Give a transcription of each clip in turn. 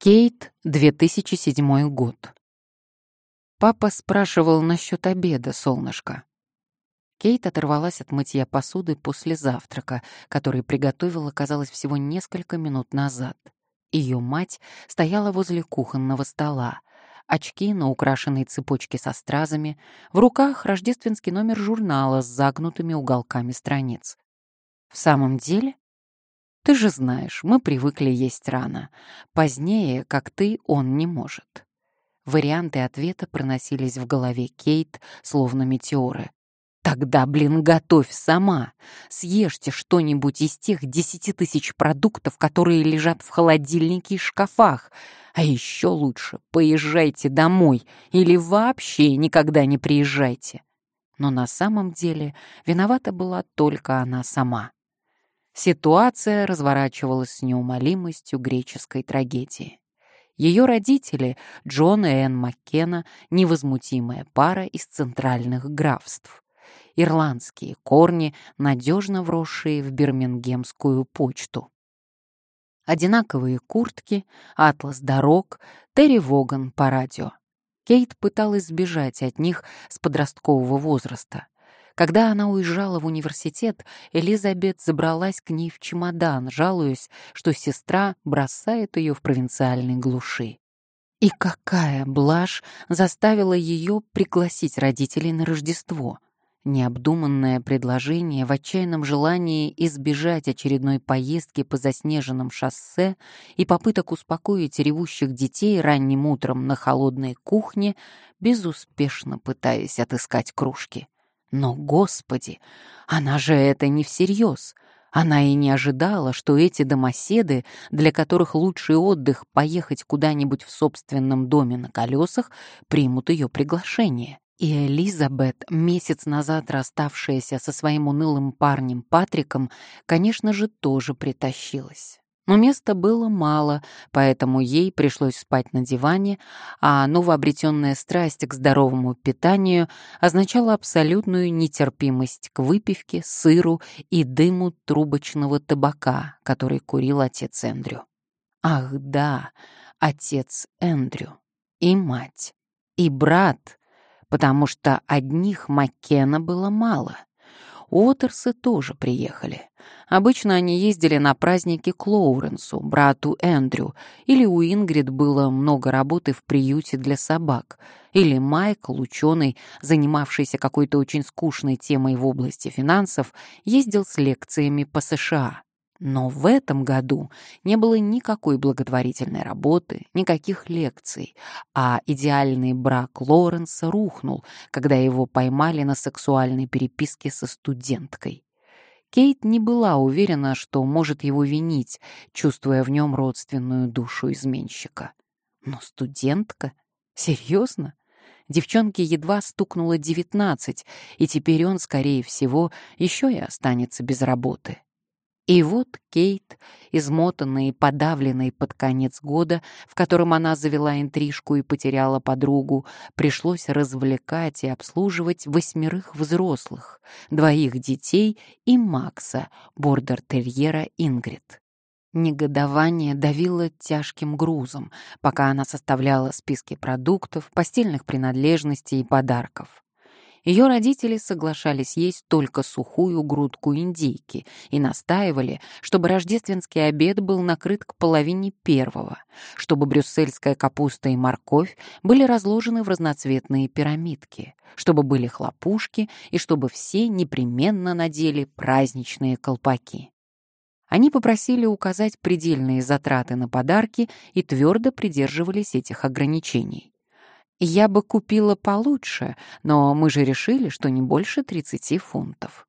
Кейт, 2007 год. Папа спрашивал насчет обеда, солнышко. Кейт оторвалась от мытья посуды после завтрака, который приготовила, казалось, всего несколько минут назад. Ее мать стояла возле кухонного стола, очки на украшенной цепочке со стразами, в руках рождественский номер журнала с загнутыми уголками страниц. В самом деле ты же знаешь, мы привыкли есть рано. Позднее, как ты, он не может. Варианты ответа проносились в голове Кейт, словно метеоры. Тогда, блин, готовь сама. Съешьте что-нибудь из тех десяти тысяч продуктов, которые лежат в холодильнике и шкафах. А еще лучше поезжайте домой или вообще никогда не приезжайте. Но на самом деле виновата была только она сама. Ситуация разворачивалась с неумолимостью греческой трагедии. Ее родители, Джон и Энн Маккена, невозмутимая пара из центральных графств. Ирландские корни, надежно вросшие в бирмингемскую почту. Одинаковые куртки, атлас дорог, Терри Воган по радио. Кейт пыталась сбежать от них с подросткового возраста — когда она уезжала в университет, Элизабет забралась к ней в чемодан, жалуясь, что сестра бросает ее в провинциальной глуши. И какая блажь заставила ее пригласить родителей на Рождество? Необдуманное предложение в отчаянном желании избежать очередной поездки по заснеженным шоссе и попыток успокоить ревущих детей ранним утром на холодной кухне, безуспешно пытаясь отыскать кружки. Но, Господи, она же это не всерьез. Она и не ожидала, что эти домоседы, для которых лучший отдых — поехать куда-нибудь в собственном доме на колесах, примут ее приглашение. И Элизабет, месяц назад расставшаяся со своим унылым парнем Патриком, конечно же, тоже притащилась. Но места было мало, поэтому ей пришлось спать на диване, а новообретенная страсть к здоровому питанию означала абсолютную нетерпимость к выпивке, сыру и дыму трубочного табака, который курил отец Эндрю. Ах да, отец Эндрю. И мать. И брат. Потому что одних Маккена было мало — Уотерсы тоже приехали. Обычно они ездили на праздники к Лоуренсу, брату Эндрю, или у Ингрид было много работы в приюте для собак, или Майкл, ученый, занимавшийся какой-то очень скучной темой в области финансов, ездил с лекциями по США. Но в этом году не было никакой благотворительной работы, никаких лекций, а идеальный брак Лоренса рухнул, когда его поймали на сексуальной переписке со студенткой. Кейт не была уверена, что может его винить, чувствуя в нем родственную душу изменщика. Но студентка? Серьезно? Девчонке едва стукнуло девятнадцать, и теперь он, скорее всего, еще и останется без работы. И вот Кейт, измотанная и подавленная под конец года, в котором она завела интрижку и потеряла подругу, пришлось развлекать и обслуживать восьмерых взрослых, двоих детей и Макса, бордер-терьера Ингрид. Негодование давило тяжким грузом, пока она составляла списки продуктов, постельных принадлежностей и подарков. Ее родители соглашались есть только сухую грудку индейки и настаивали, чтобы рождественский обед был накрыт к половине первого, чтобы брюссельская капуста и морковь были разложены в разноцветные пирамидки, чтобы были хлопушки и чтобы все непременно надели праздничные колпаки. Они попросили указать предельные затраты на подарки и твердо придерживались этих ограничений. Я бы купила получше, но мы же решили, что не больше 30 фунтов.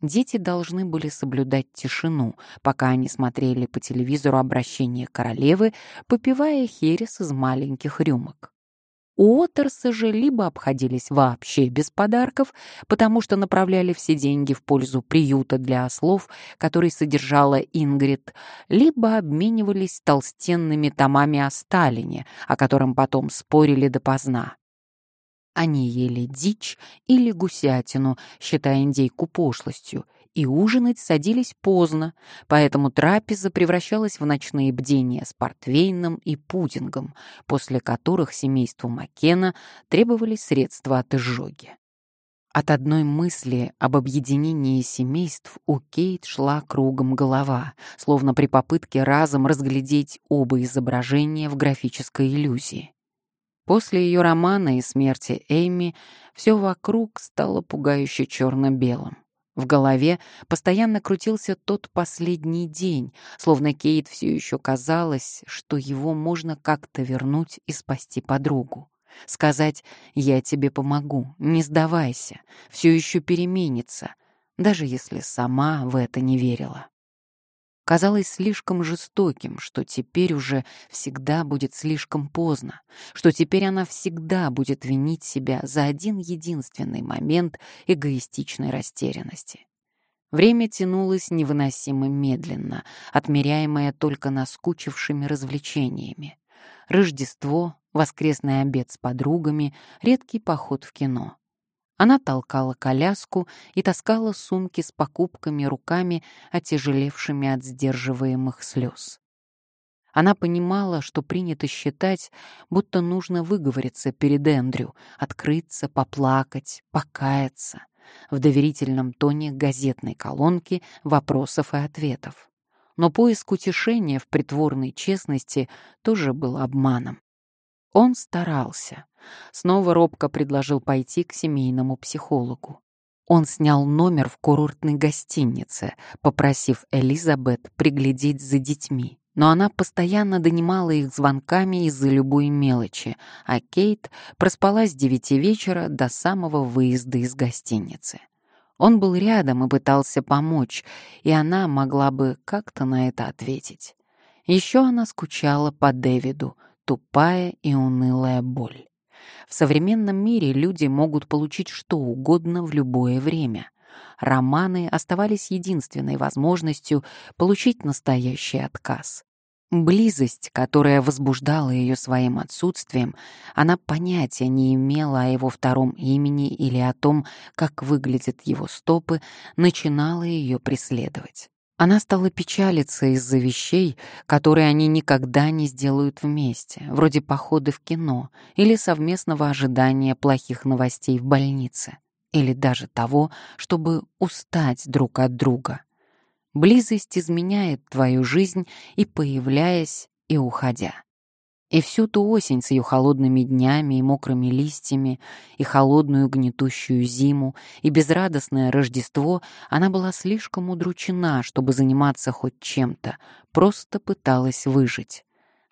Дети должны были соблюдать тишину, пока они смотрели по телевизору обращение королевы, попивая херес из маленьких рюмок. Уотерсы же либо обходились вообще без подарков, потому что направляли все деньги в пользу приюта для ослов, который содержала Ингрид, либо обменивались толстенными томами о Сталине, о котором потом спорили допоздна. Они ели дичь или гусятину, считая индейку пошлостью, и ужинать садились поздно, поэтому трапеза превращалась в ночные бдения с портвейном и пудингом, после которых семейству Маккена требовались средства от изжоги. От одной мысли об объединении семейств у Кейт шла кругом голова, словно при попытке разом разглядеть оба изображения в графической иллюзии. После ее романа и смерти Эйми все вокруг стало пугающе черно-белым. В голове постоянно крутился тот последний день, словно Кейт все еще казалось, что его можно как-то вернуть и спасти подругу. Сказать «я тебе помогу, не сдавайся, все еще переменится», даже если сама в это не верила. Казалось слишком жестоким, что теперь уже всегда будет слишком поздно, что теперь она всегда будет винить себя за один единственный момент эгоистичной растерянности. Время тянулось невыносимо медленно, отмеряемое только наскучившими развлечениями. Рождество, воскресный обед с подругами, редкий поход в кино. Она толкала коляску и таскала сумки с покупками руками, отяжелевшими от сдерживаемых слез. Она понимала, что принято считать, будто нужно выговориться перед Эндрю, открыться, поплакать, покаяться в доверительном тоне газетной колонки вопросов и ответов. Но поиск утешения в притворной честности тоже был обманом. Он старался. Снова робко предложил пойти к семейному психологу. Он снял номер в курортной гостинице, попросив Элизабет приглядеть за детьми. Но она постоянно донимала их звонками из-за любой мелочи, а Кейт проспала с девяти вечера до самого выезда из гостиницы. Он был рядом и пытался помочь, и она могла бы как-то на это ответить. Еще она скучала по Дэвиду, тупая и унылая боль. В современном мире люди могут получить что угодно в любое время. Романы оставались единственной возможностью получить настоящий отказ. Близость, которая возбуждала ее своим отсутствием, она понятия не имела о его втором имени или о том, как выглядят его стопы, начинала ее преследовать. Она стала печалиться из-за вещей, которые они никогда не сделают вместе, вроде похода в кино или совместного ожидания плохих новостей в больнице, или даже того, чтобы устать друг от друга. Близость изменяет твою жизнь и появляясь, и уходя. И всю ту осень с ее холодными днями и мокрыми листьями, и холодную гнетущую зиму, и безрадостное Рождество она была слишком удручена, чтобы заниматься хоть чем-то, просто пыталась выжить.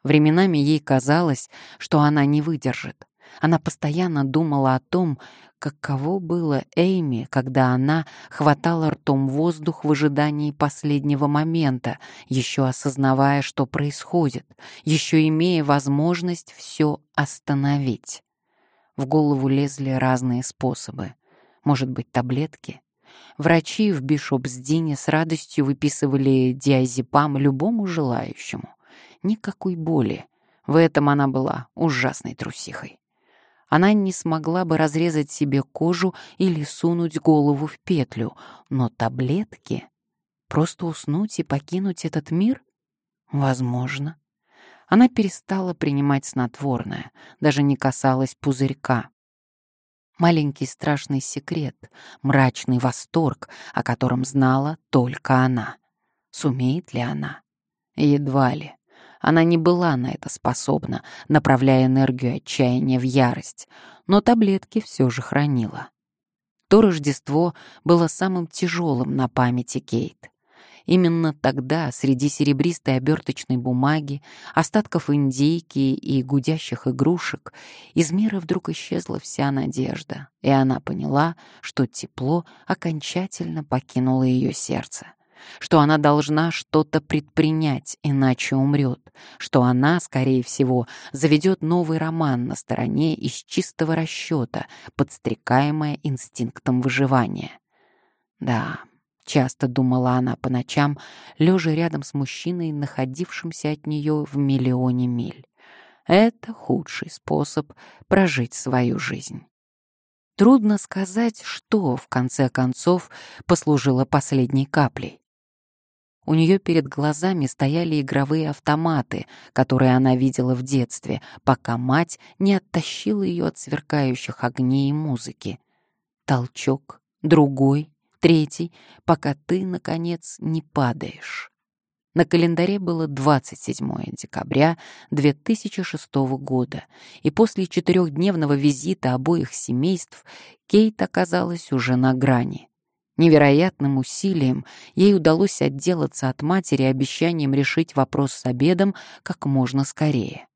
Временами ей казалось, что она не выдержит. Она постоянно думала о том, каково было Эйми, когда она хватала ртом воздух в ожидании последнего момента, еще осознавая, что происходит, еще имея возможность все остановить. В голову лезли разные способы. Может быть, таблетки? Врачи в Бишопсдине с радостью выписывали диазепам любому желающему. Никакой боли. В этом она была ужасной трусихой она не смогла бы разрезать себе кожу или сунуть голову в петлю, но таблетки... Просто уснуть и покинуть этот мир? Возможно. Она перестала принимать снотворное, даже не касалась пузырька. Маленький страшный секрет, мрачный восторг, о котором знала только она. Сумеет ли она? Едва ли. Она не была на это способна, направляя энергию отчаяния в ярость, но таблетки все же хранила. То Рождество было самым тяжелым на памяти Кейт. Именно тогда, среди серебристой оберточной бумаги, остатков индейки и гудящих игрушек, из мира вдруг исчезла вся надежда, и она поняла, что тепло окончательно покинуло ее сердце что она должна что-то предпринять, иначе умрет, что она, скорее всего, заведет новый роман на стороне из чистого расчета, подстрекаемая инстинктом выживания. Да, часто думала она по ночам, лежа рядом с мужчиной, находившимся от нее в миллионе миль. Это худший способ прожить свою жизнь. Трудно сказать, что, в конце концов, послужило последней каплей. У нее перед глазами стояли игровые автоматы, которые она видела в детстве, пока мать не оттащила ее от сверкающих огней и музыки. Толчок, другой, третий, пока ты, наконец, не падаешь. На календаре было 27 декабря 2006 года, и после четырехдневного визита обоих семейств Кейт оказалась уже на грани. Невероятным усилием ей удалось отделаться от матери обещанием решить вопрос с обедом как можно скорее.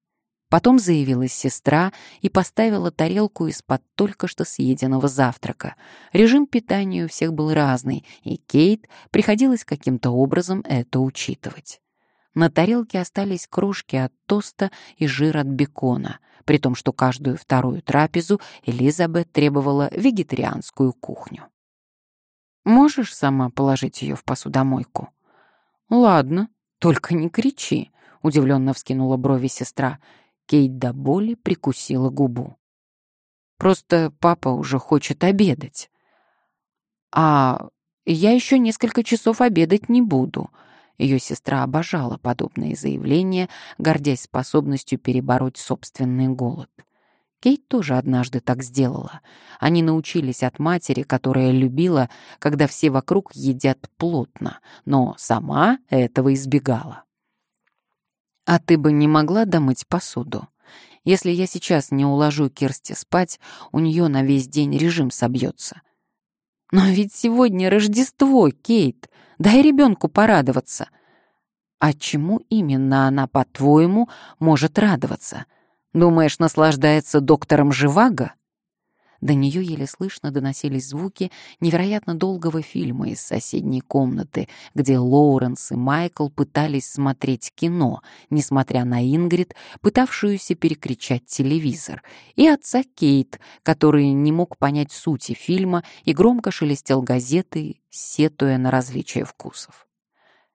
Потом заявилась сестра и поставила тарелку из-под только что съеденного завтрака. Режим питания у всех был разный, и Кейт приходилось каким-то образом это учитывать. На тарелке остались крошки от тоста и жир от бекона, при том, что каждую вторую трапезу Элизабет требовала вегетарианскую кухню. «Можешь сама положить ее в посудомойку?» «Ладно, только не кричи», — удивленно вскинула брови сестра. Кейт до боли прикусила губу. «Просто папа уже хочет обедать». «А я еще несколько часов обедать не буду». Ее сестра обожала подобные заявления, гордясь способностью перебороть собственный голод. Кейт тоже однажды так сделала. Они научились от матери, которая любила, когда все вокруг едят плотно, но сама этого избегала. А ты бы не могла домыть посуду? Если я сейчас не уложу Кирсти спать, у нее на весь день режим собьется. Но ведь сегодня Рождество, Кейт. Дай ребенку порадоваться. А чему именно она, по-твоему, может радоваться? Думаешь, наслаждается доктором Живаго? До нее еле слышно доносились звуки невероятно долгого фильма из соседней комнаты, где Лоуренс и Майкл пытались смотреть кино, несмотря на Ингрид, пытавшуюся перекричать телевизор, и отца Кейт, который не мог понять сути фильма и громко шелестел газетой, сетуя на различия вкусов.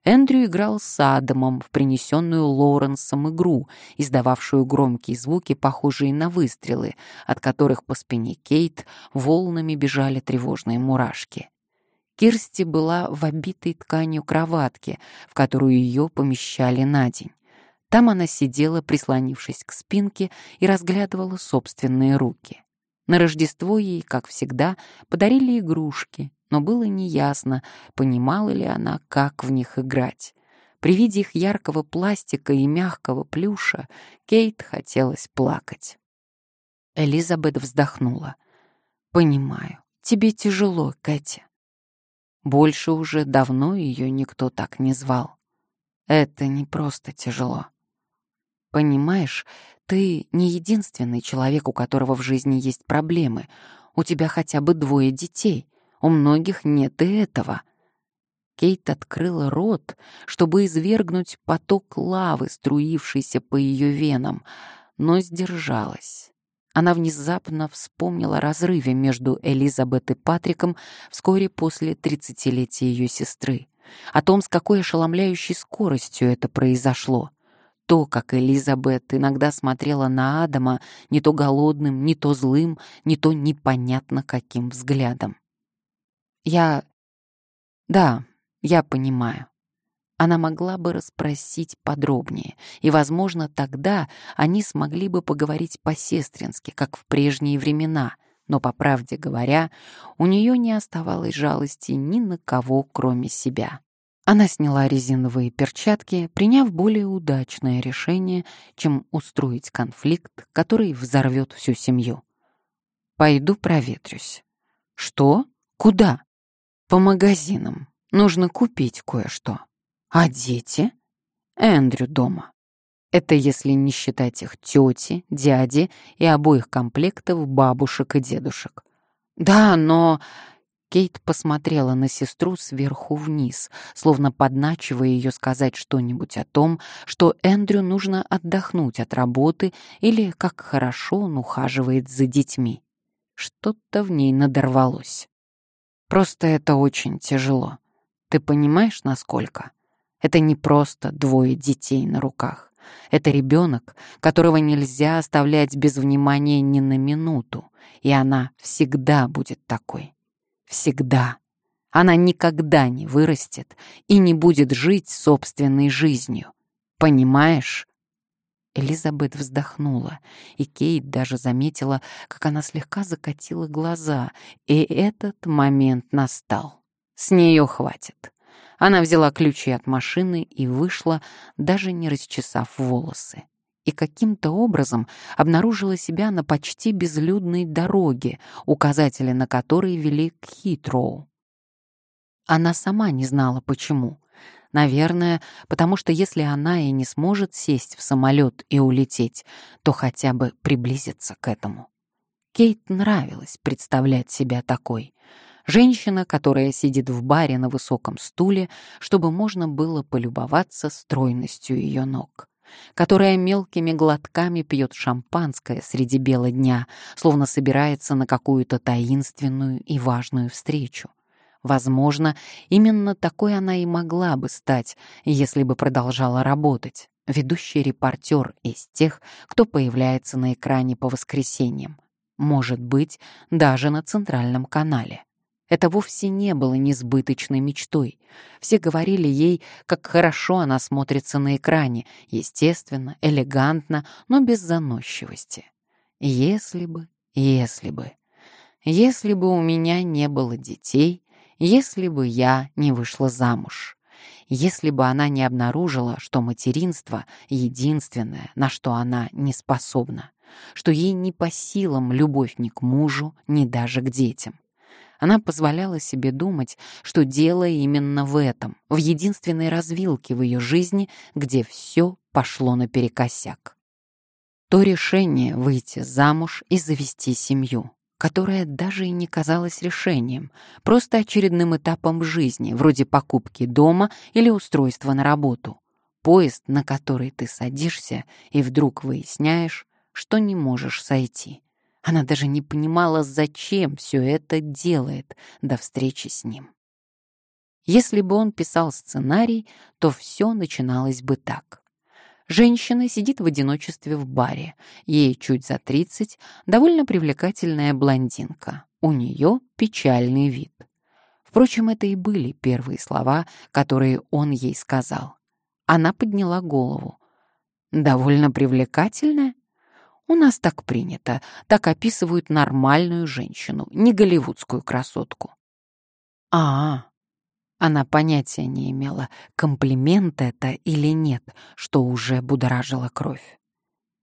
Эндрю играл с Адамом в принесенную Лоуренсом игру, издававшую громкие звуки, похожие на выстрелы, от которых по спине Кейт волнами бежали тревожные мурашки. Кирсти была в обитой тканью кроватке, в которую ее помещали на день. Там она сидела, прислонившись к спинке, и разглядывала собственные руки. На Рождество ей, как всегда, подарили игрушки, но было неясно, понимала ли она, как в них играть. При виде их яркого пластика и мягкого плюша Кейт хотелось плакать. Элизабет вздохнула. «Понимаю, тебе тяжело, Кэти». Больше уже давно ее никто так не звал. Это не просто тяжело. Понимаешь, ты не единственный человек, у которого в жизни есть проблемы. У тебя хотя бы двое детей. У многих нет и этого. Кейт открыла рот, чтобы извергнуть поток лавы, струившийся по ее венам, но сдержалась. Она внезапно вспомнила разрыве между Элизабет и Патриком вскоре после тридцатилетия ее сестры, о том, с какой ошеломляющей скоростью это произошло. То, как Элизабет иногда смотрела на Адама не то голодным, не то злым, не то непонятно каким взглядом. Я... Да, я понимаю. Она могла бы расспросить подробнее, и, возможно, тогда они смогли бы поговорить по-сестрински, как в прежние времена, но, по правде говоря, у нее не оставалось жалости ни на кого, кроме себя. Она сняла резиновые перчатки, приняв более удачное решение, чем устроить конфликт, который взорвет всю семью. «Пойду проветрюсь». «Что? Куда?» По магазинам. Нужно купить кое-что. А дети? Эндрю дома. Это если не считать их тети, дяди и обоих комплектов бабушек и дедушек. Да, но... Кейт посмотрела на сестру сверху вниз, словно подначивая ее сказать что-нибудь о том, что Эндрю нужно отдохнуть от работы или как хорошо он ухаживает за детьми. Что-то в ней надорвалось. Просто это очень тяжело. Ты понимаешь, насколько? Это не просто двое детей на руках. Это ребенок, которого нельзя оставлять без внимания ни на минуту, и она всегда будет такой. Всегда. Она никогда не вырастет и не будет жить собственной жизнью. Понимаешь? Элизабет вздохнула, и Кейт даже заметила, как она слегка закатила глаза, и этот момент настал. С нее хватит. Она взяла ключи от машины и вышла, даже не расчесав волосы. И каким-то образом обнаружила себя на почти безлюдной дороге, указатели на которой вели к Хитроу. Она сама не знала, почему. Наверное, потому что если она и не сможет сесть в самолет и улететь, то хотя бы приблизиться к этому. Кейт нравилось представлять себя такой. Женщина, которая сидит в баре на высоком стуле, чтобы можно было полюбоваться стройностью ее ног которая мелкими глотками пьет шампанское среди бела дня, словно собирается на какую-то таинственную и важную встречу. Возможно, именно такой она и могла бы стать, если бы продолжала работать. Ведущий репортер из тех, кто появляется на экране по воскресеньям. Может быть, даже на центральном канале. Это вовсе не было несбыточной мечтой. Все говорили ей, как хорошо она смотрится на экране, естественно, элегантно, но без заносчивости. Если бы, если бы, если бы у меня не было детей, если бы я не вышла замуж, если бы она не обнаружила, что материнство — единственное, на что она не способна, что ей не по силам любовь ни к мужу, ни даже к детям. Она позволяла себе думать, что дело именно в этом, в единственной развилке в ее жизни, где все пошло наперекосяк. То решение выйти замуж и завести семью которое даже и не казалось решением, просто очередным этапом жизни, вроде покупки дома или устройства на работу. Поезд, на который ты садишься, и вдруг выясняешь, что не можешь сойти. Она даже не понимала, зачем все это делает до встречи с ним. Если бы он писал сценарий, то все начиналось бы так. Женщина сидит в одиночестве в баре. Ей чуть за 30, довольно привлекательная блондинка. У нее печальный вид. Впрочем, это и были первые слова, которые он ей сказал. Она подняла голову. «Довольно привлекательная?» «У нас так принято, так описывают нормальную женщину, не голливудскую красотку». «А, она понятия не имела, комплимент это или нет, что уже будоражило кровь.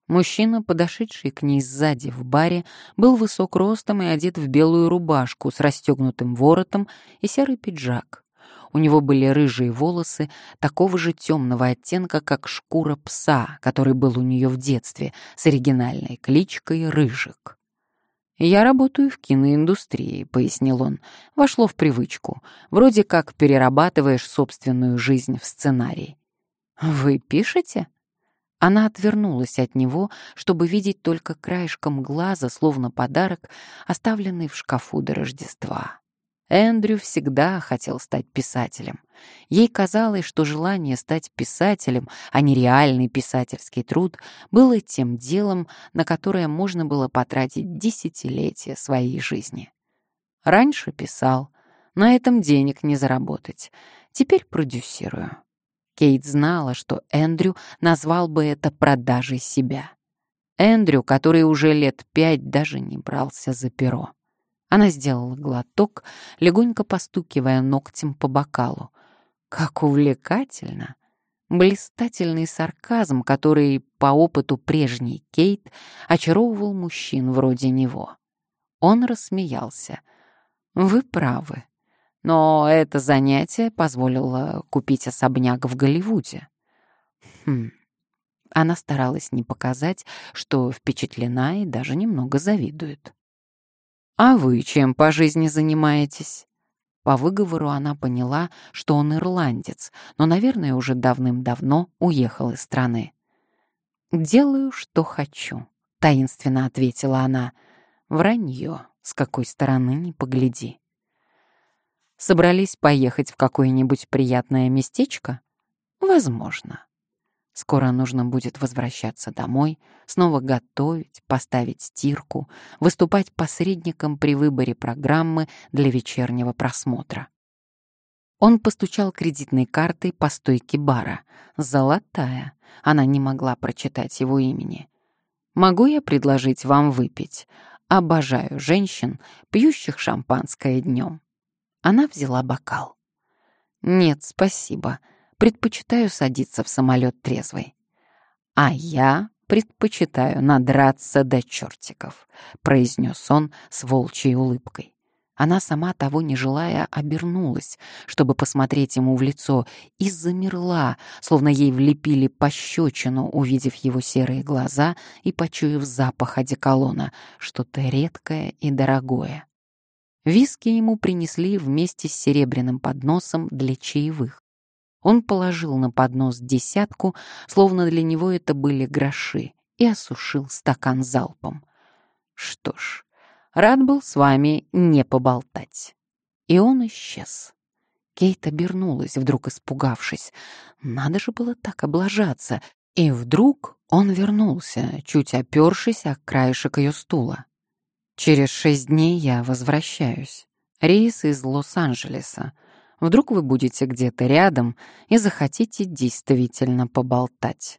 Мужчина, подошедший к ней сзади в баре, был высок ростом и одет в белую рубашку с расстегнутым воротом и серый пиджак. У него были рыжие волосы такого же темного оттенка, как шкура пса, который был у нее в детстве, с оригинальной кличкой Рыжик. «Я работаю в киноиндустрии», — пояснил он. «Вошло в привычку. Вроде как перерабатываешь собственную жизнь в сценарий». «Вы пишете?» Она отвернулась от него, чтобы видеть только краешком глаза, словно подарок, оставленный в шкафу до Рождества. Эндрю всегда хотел стать писателем. Ей казалось, что желание стать писателем, а не реальный писательский труд, было тем делом, на которое можно было потратить десятилетия своей жизни. Раньше писал, на этом денег не заработать. Теперь продюсирую. Кейт знала, что Эндрю назвал бы это продажей себя. Эндрю, который уже лет пять даже не брался за перо. Она сделала глоток, легонько постукивая ногтем по бокалу. Как увлекательно! Блистательный сарказм, который по опыту прежней Кейт очаровывал мужчин вроде него. Он рассмеялся. «Вы правы. Но это занятие позволило купить особняк в Голливуде». Хм. Она старалась не показать, что впечатлена и даже немного завидует. «А вы чем по жизни занимаетесь?» По выговору она поняла, что он ирландец, но, наверное, уже давным-давно уехал из страны. «Делаю, что хочу», — таинственно ответила она. «Вранье, с какой стороны ни погляди». «Собрались поехать в какое-нибудь приятное местечко?» «Возможно». Скоро нужно будет возвращаться домой, снова готовить, поставить стирку, выступать посредником при выборе программы для вечернего просмотра. Он постучал кредитной картой по стойке бара. Золотая. Она не могла прочитать его имени. «Могу я предложить вам выпить? Обожаю женщин, пьющих шампанское днем». Она взяла бокал. «Нет, спасибо предпочитаю садиться в самолет трезвой. А я предпочитаю надраться до чертиков, произнес он с волчьей улыбкой. Она сама того не желая обернулась, чтобы посмотреть ему в лицо, и замерла, словно ей влепили пощечину, увидев его серые глаза и почуяв запах одеколона, что-то редкое и дорогое. Виски ему принесли вместе с серебряным подносом для чаевых. Он положил на поднос десятку, словно для него это были гроши, и осушил стакан залпом. Что ж, рад был с вами не поболтать. И он исчез. Кейт обернулась, вдруг испугавшись. Надо же было так облажаться. И вдруг он вернулся, чуть опершись о краешек ее стула. «Через шесть дней я возвращаюсь. Рейс из Лос-Анджелеса. Вдруг вы будете где-то рядом и захотите действительно поболтать.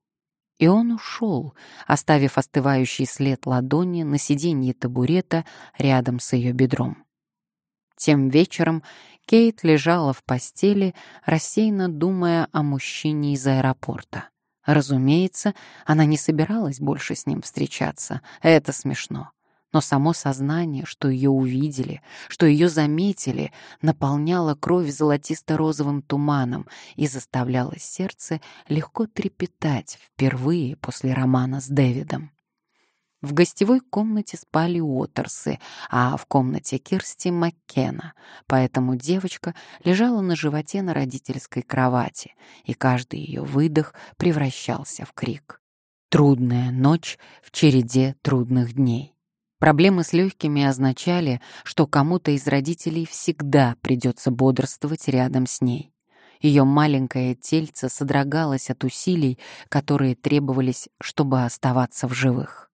И он ушел, оставив остывающий след ладони на сиденье табурета рядом с ее бедром. Тем вечером Кейт лежала в постели, рассеянно думая о мужчине из аэропорта. Разумеется, она не собиралась больше с ним встречаться. Это смешно но само сознание, что ее увидели, что ее заметили, наполняло кровь золотисто-розовым туманом и заставляло сердце легко трепетать впервые после романа с Дэвидом. В гостевой комнате спали Уотерсы, а в комнате Кирсти Маккена, поэтому девочка лежала на животе на родительской кровати, и каждый ее выдох превращался в крик. Трудная ночь в череде трудных дней. Проблемы с легкими означали, что кому-то из родителей всегда придется бодрствовать рядом с ней. Ее маленькое тельце содрогалось от усилий, которые требовались, чтобы оставаться в живых.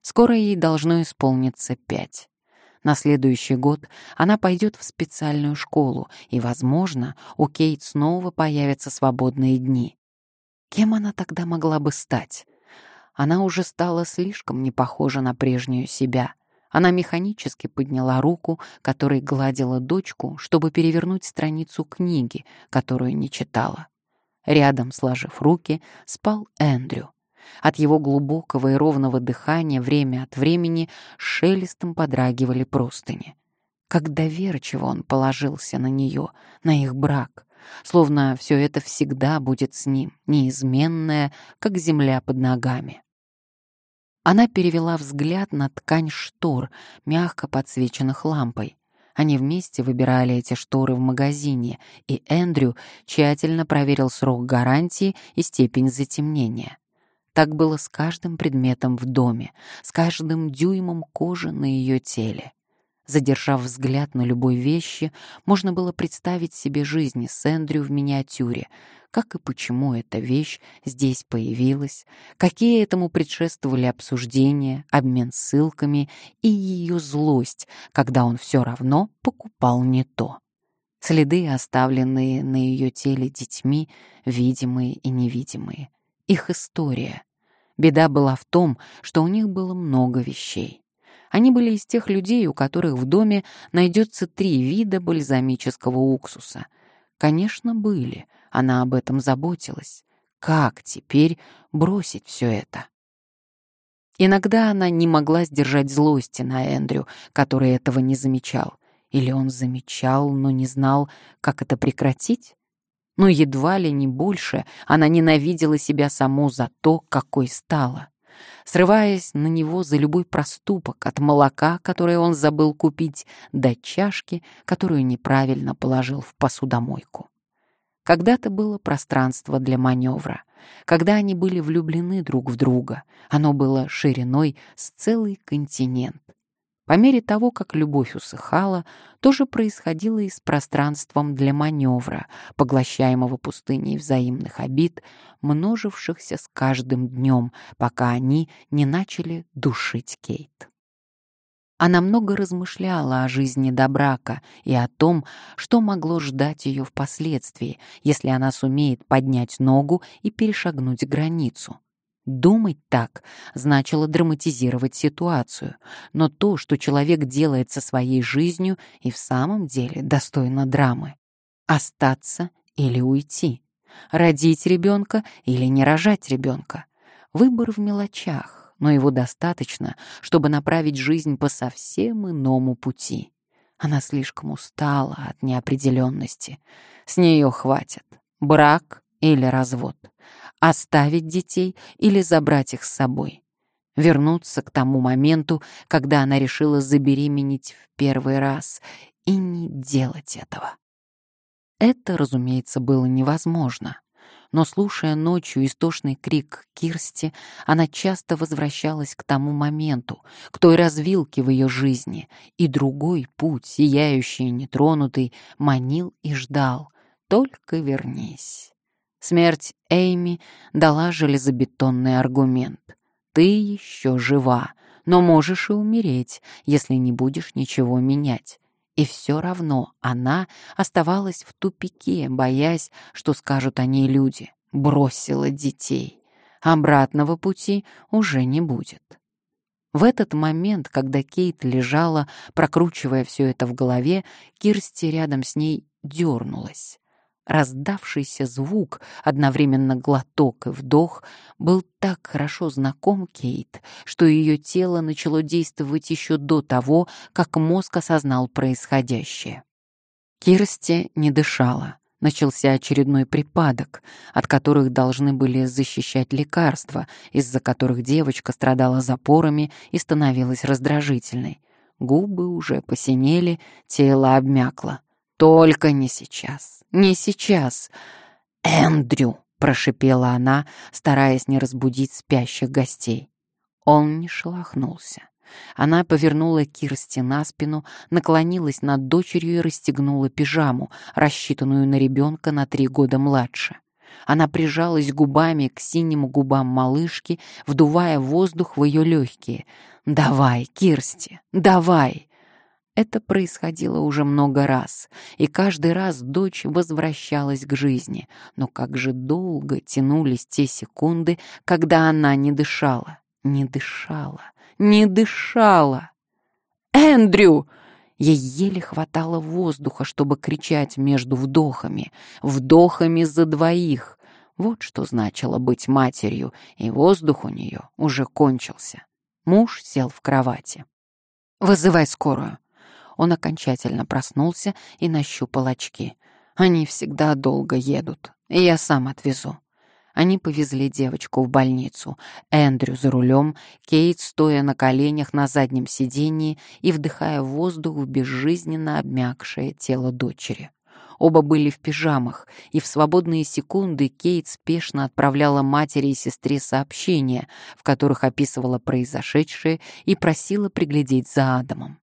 Скоро ей должно исполниться пять. На следующий год она пойдет в специальную школу, и, возможно, у Кейт снова появятся свободные дни. Кем она тогда могла бы стать? Она уже стала слишком не похожа на прежнюю себя. Она механически подняла руку, которой гладила дочку, чтобы перевернуть страницу книги, которую не читала. Рядом, сложив руки, спал Эндрю. От его глубокого и ровного дыхания время от времени шелестом подрагивали простыни. Как доверчиво он положился на нее, на их брак, словно все это всегда будет с ним, неизменное, как земля под ногами. Она перевела взгляд на ткань штор, мягко подсвеченных лампой. Они вместе выбирали эти шторы в магазине, и Эндрю тщательно проверил срок гарантии и степень затемнения. Так было с каждым предметом в доме, с каждым дюймом кожи на ее теле. Задержав взгляд на любой вещи, можно было представить себе жизнь с Эндрю в миниатюре, как и почему эта вещь здесь появилась, какие этому предшествовали обсуждения, обмен ссылками и ее злость, когда он все равно покупал не то. Следы, оставленные на ее теле детьми, видимые и невидимые. Их история. Беда была в том, что у них было много вещей. Они были из тех людей, у которых в доме найдется три вида бальзамического уксуса. Конечно, были, она об этом заботилась. Как теперь бросить все это? Иногда она не могла сдержать злости на Эндрю, который этого не замечал. Или он замечал, но не знал, как это прекратить? Но едва ли не больше она ненавидела себя саму за то, какой стала срываясь на него за любой проступок, от молока, которое он забыл купить, до чашки, которую неправильно положил в посудомойку. Когда-то было пространство для маневра. Когда они были влюблены друг в друга, оно было шириной с целый континент. По мере того, как любовь усыхала, то же происходило и с пространством для маневра, поглощаемого пустыней взаимных обид, множившихся с каждым днем, пока они не начали душить Кейт. Она много размышляла о жизни до брака и о том, что могло ждать ее впоследствии, если она сумеет поднять ногу и перешагнуть границу. Думать так значило драматизировать ситуацию, но то, что человек делает со своей жизнью, и в самом деле достойно драмы. Остаться или уйти. Родить ребенка или не рожать ребенка. Выбор в мелочах, но его достаточно, чтобы направить жизнь по совсем иному пути. Она слишком устала от неопределенности. С нее хватит. Брак или развод оставить детей или забрать их с собой. Вернуться к тому моменту, когда она решила забеременеть в первый раз, и не делать этого. Это, разумеется, было невозможно. Но, слушая ночью истошный крик Кирсти, она часто возвращалась к тому моменту, к той развилке в ее жизни, и другой путь, сияющий и нетронутый, манил и ждал. «Только вернись». Смерть Эйми дала железобетонный аргумент. Ты еще жива, но можешь и умереть, если не будешь ничего менять. И все равно она оставалась в тупике, боясь, что скажут о ней люди. Бросила детей. Обратного пути уже не будет. В этот момент, когда Кейт лежала, прокручивая все это в голове, Кирсти рядом с ней дернулась. Раздавшийся звук, одновременно глоток и вдох, был так хорошо знаком Кейт, что ее тело начало действовать еще до того, как мозг осознал происходящее. Кирсти не дышала. Начался очередной припадок, от которых должны были защищать лекарства, из-за которых девочка страдала запорами и становилась раздражительной. Губы уже посинели, тело обмякло. Только не сейчас, не сейчас. Эндрю, прошипела она, стараясь не разбудить спящих гостей. Он не шелохнулся. Она повернула Кирсти на спину, наклонилась над дочерью и расстегнула пижаму, рассчитанную на ребенка на три года младше. Она прижалась губами к синим губам малышки, вдувая воздух в ее легкие. «Давай, Кирсти, давай!» Это происходило уже много раз, и каждый раз дочь возвращалась к жизни, но как же долго тянулись те секунды, когда она не дышала, не дышала, не дышала. «Эндрю!» Ей еле хватало воздуха, чтобы кричать между вдохами, вдохами за двоих. Вот что значило быть матерью, и воздух у нее уже кончился. Муж сел в кровати. «Вызывай скорую», он окончательно проснулся и нащупал очки. Они всегда долго едут, я сам отвезу. Они повезли девочку в больницу. Эндрю за рулем, Кейт стоя на коленях на заднем сидении и вдыхая воздух в безжизненно обмякшее тело дочери. Оба были в пижамах, и в свободные секунды Кейт спешно отправляла матери и сестре сообщения, в которых описывала произошедшее и просила приглядеть за Адамом.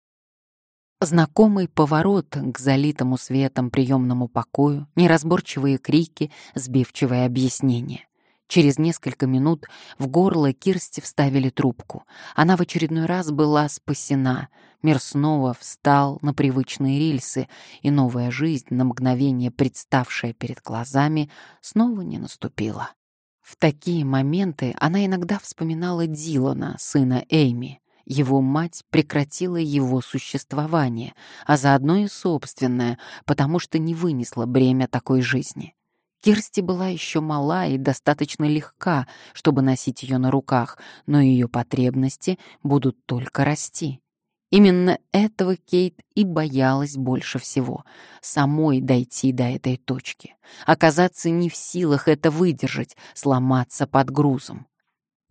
Знакомый поворот к залитому светом приемному покою, неразборчивые крики, сбивчивое объяснение. Через несколько минут в горло Кирсти вставили трубку. Она в очередной раз была спасена. Мир снова встал на привычные рельсы, и новая жизнь, на мгновение представшая перед глазами, снова не наступила. В такие моменты она иногда вспоминала Дилана, сына Эйми. Его мать прекратила его существование, а заодно и собственное, потому что не вынесла бремя такой жизни. Кирсти была еще мала и достаточно легка, чтобы носить ее на руках, но ее потребности будут только расти. Именно этого Кейт и боялась больше всего — самой дойти до этой точки, оказаться не в силах это выдержать, сломаться под грузом.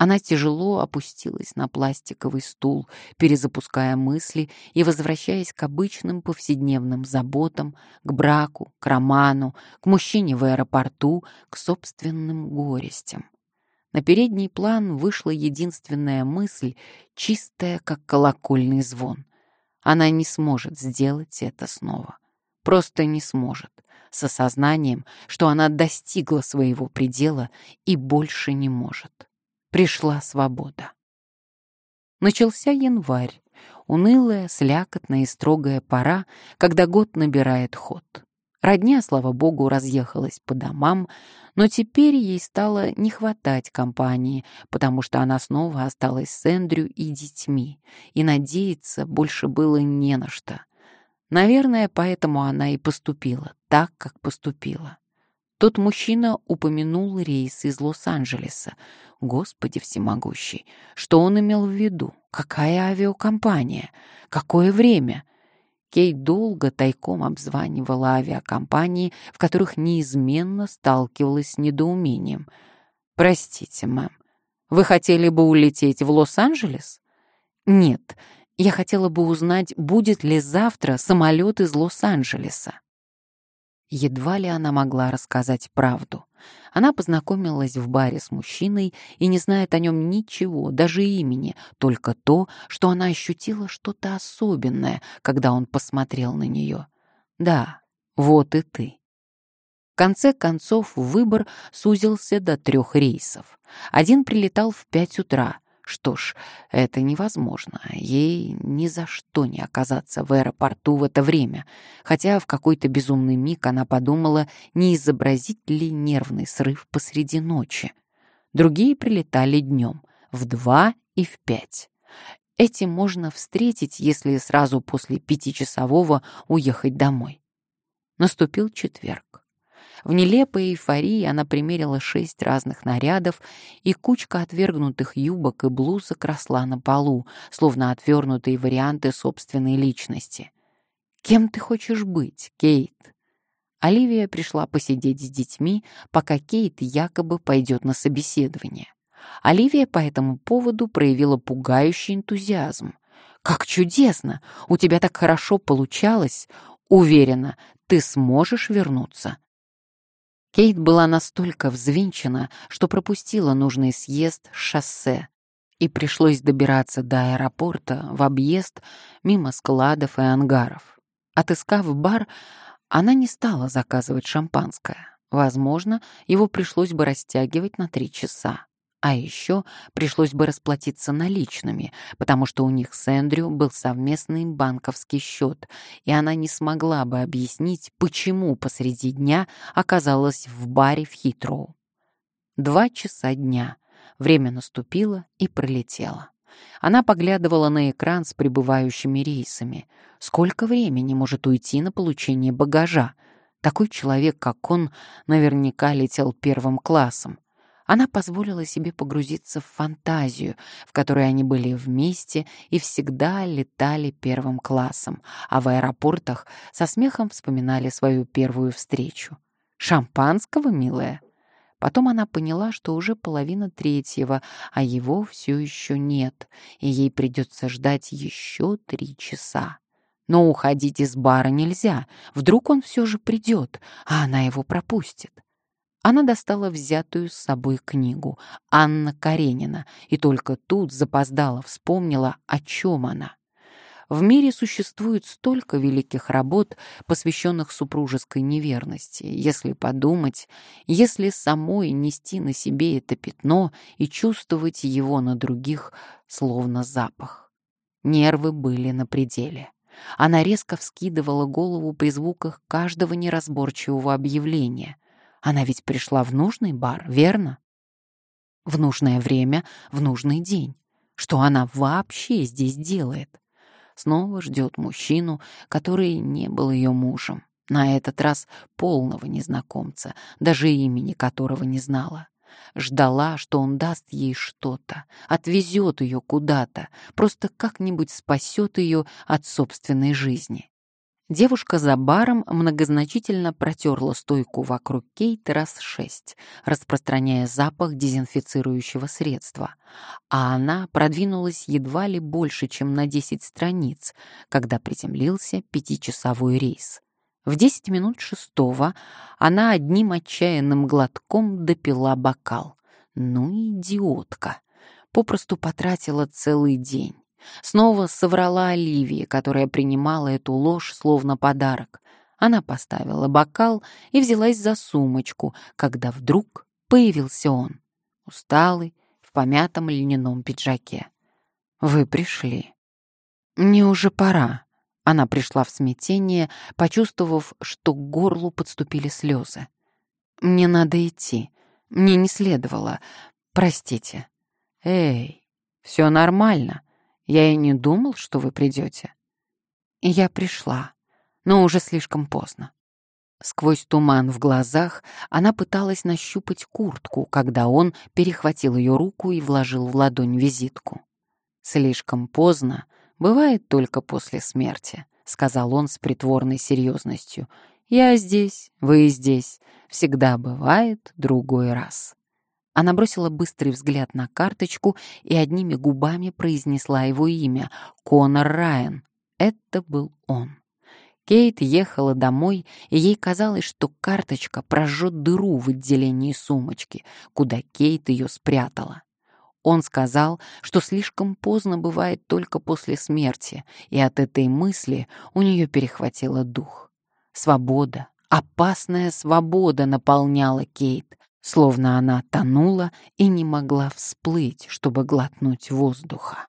Она тяжело опустилась на пластиковый стул, перезапуская мысли и возвращаясь к обычным повседневным заботам, к браку, к роману, к мужчине в аэропорту, к собственным горестям. На передний план вышла единственная мысль, чистая, как колокольный звон. Она не сможет сделать это снова. Просто не сможет, с осознанием, что она достигла своего предела и больше не может. Пришла свобода. Начался январь, унылая, слякотная и строгая пора, когда год набирает ход. Родня, слава богу, разъехалась по домам, но теперь ей стало не хватать компании, потому что она снова осталась с Эндрю и детьми, и надеяться больше было не на что. Наверное, поэтому она и поступила так, как поступила. Тот мужчина упомянул рейс из Лос-Анджелеса. Господи всемогущий, что он имел в виду? Какая авиакомпания? Какое время? Кейт долго тайком обзванивала авиакомпании, в которых неизменно сталкивалась с недоумением. «Простите, мэм, вы хотели бы улететь в Лос-Анджелес?» «Нет, я хотела бы узнать, будет ли завтра самолет из Лос-Анджелеса». Едва ли она могла рассказать правду. Она познакомилась в баре с мужчиной и не знает о нем ничего, даже имени, только то, что она ощутила что-то особенное, когда он посмотрел на нее. Да, вот и ты. В конце концов выбор сузился до трех рейсов. Один прилетал в пять утра, что ж, это невозможно. Ей ни за что не оказаться в аэропорту в это время, хотя в какой-то безумный миг она подумала, не изобразить ли нервный срыв посреди ночи. Другие прилетали днем, в два и в пять. Эти можно встретить, если сразу после пятичасового уехать домой. Наступил четверг. В нелепой эйфории она примерила шесть разных нарядов, и кучка отвергнутых юбок и блузок росла на полу, словно отвернутые варианты собственной личности. «Кем ты хочешь быть, Кейт?» Оливия пришла посидеть с детьми, пока Кейт якобы пойдет на собеседование. Оливия по этому поводу проявила пугающий энтузиазм. «Как чудесно! У тебя так хорошо получалось! Уверена, ты сможешь вернуться. Кейт была настолько взвинчена, что пропустила нужный съезд с шоссе, и пришлось добираться до аэропорта в объезд мимо складов и ангаров. Отыскав бар, она не стала заказывать шампанское. Возможно, его пришлось бы растягивать на три часа. А еще пришлось бы расплатиться наличными, потому что у них с Эндрю был совместный банковский счет, и она не смогла бы объяснить, почему посреди дня оказалась в баре в Хитроу. Два часа дня. Время наступило и пролетело. Она поглядывала на экран с прибывающими рейсами. Сколько времени может уйти на получение багажа? Такой человек, как он, наверняка летел первым классом. Она позволила себе погрузиться в фантазию, в которой они были вместе и всегда летали первым классом, а в аэропортах со смехом вспоминали свою первую встречу. «Шампанского, милая?» Потом она поняла, что уже половина третьего, а его все еще нет, и ей придется ждать еще три часа. Но уходить из бара нельзя, вдруг он все же придет, а она его пропустит. Она достала взятую с собой книгу «Анна Каренина» и только тут запоздала вспомнила, о чем она. В мире существует столько великих работ, посвященных супружеской неверности. Если подумать, если самой нести на себе это пятно и чувствовать его на других, словно запах. Нервы были на пределе. Она резко вскидывала голову при звуках каждого неразборчивого объявления. Она ведь пришла в нужный бар, верно? В нужное время, в нужный день. Что она вообще здесь делает? Снова ждет мужчину, который не был ее мужем. На этот раз полного незнакомца, даже имени которого не знала. Ждала, что он даст ей что-то, отвезет ее куда-то, просто как-нибудь спасет ее от собственной жизни. Девушка за баром многозначительно протерла стойку вокруг Кейт раз шесть, распространяя запах дезинфицирующего средства, а она продвинулась едва ли больше, чем на десять страниц, когда приземлился пятичасовой рейс. В десять минут шестого она одним отчаянным глотком допила бокал. Ну, идиотка! Попросту потратила целый день. Снова соврала Оливии, которая принимала эту ложь словно подарок. Она поставила бокал и взялась за сумочку, когда вдруг появился он, усталый, в помятом льняном пиджаке. «Вы пришли». «Мне уже пора». Она пришла в смятение, почувствовав, что к горлу подступили слезы. «Мне надо идти. Мне не следовало. Простите». «Эй, все нормально. Я и не думал, что вы придете». Я пришла, но уже слишком поздно. Сквозь туман в глазах она пыталась нащупать куртку, когда он перехватил ее руку и вложил в ладонь визитку. «Слишком поздно бывает только после смерти», — сказал он с притворной серьезностью. «Я здесь, вы здесь. Всегда бывает другой раз». Она бросила быстрый взгляд на карточку и одними губами произнесла его имя — Конор Райан. Это был он. Кейт ехала домой, и ей казалось, что карточка прожжет дыру в отделении сумочки, куда Кейт ее спрятала. Он сказал, что слишком поздно бывает только после смерти, и от этой мысли у нее перехватило дух. Свобода, опасная свобода наполняла Кейт, словно она тонула и не могла всплыть, чтобы глотнуть воздуха.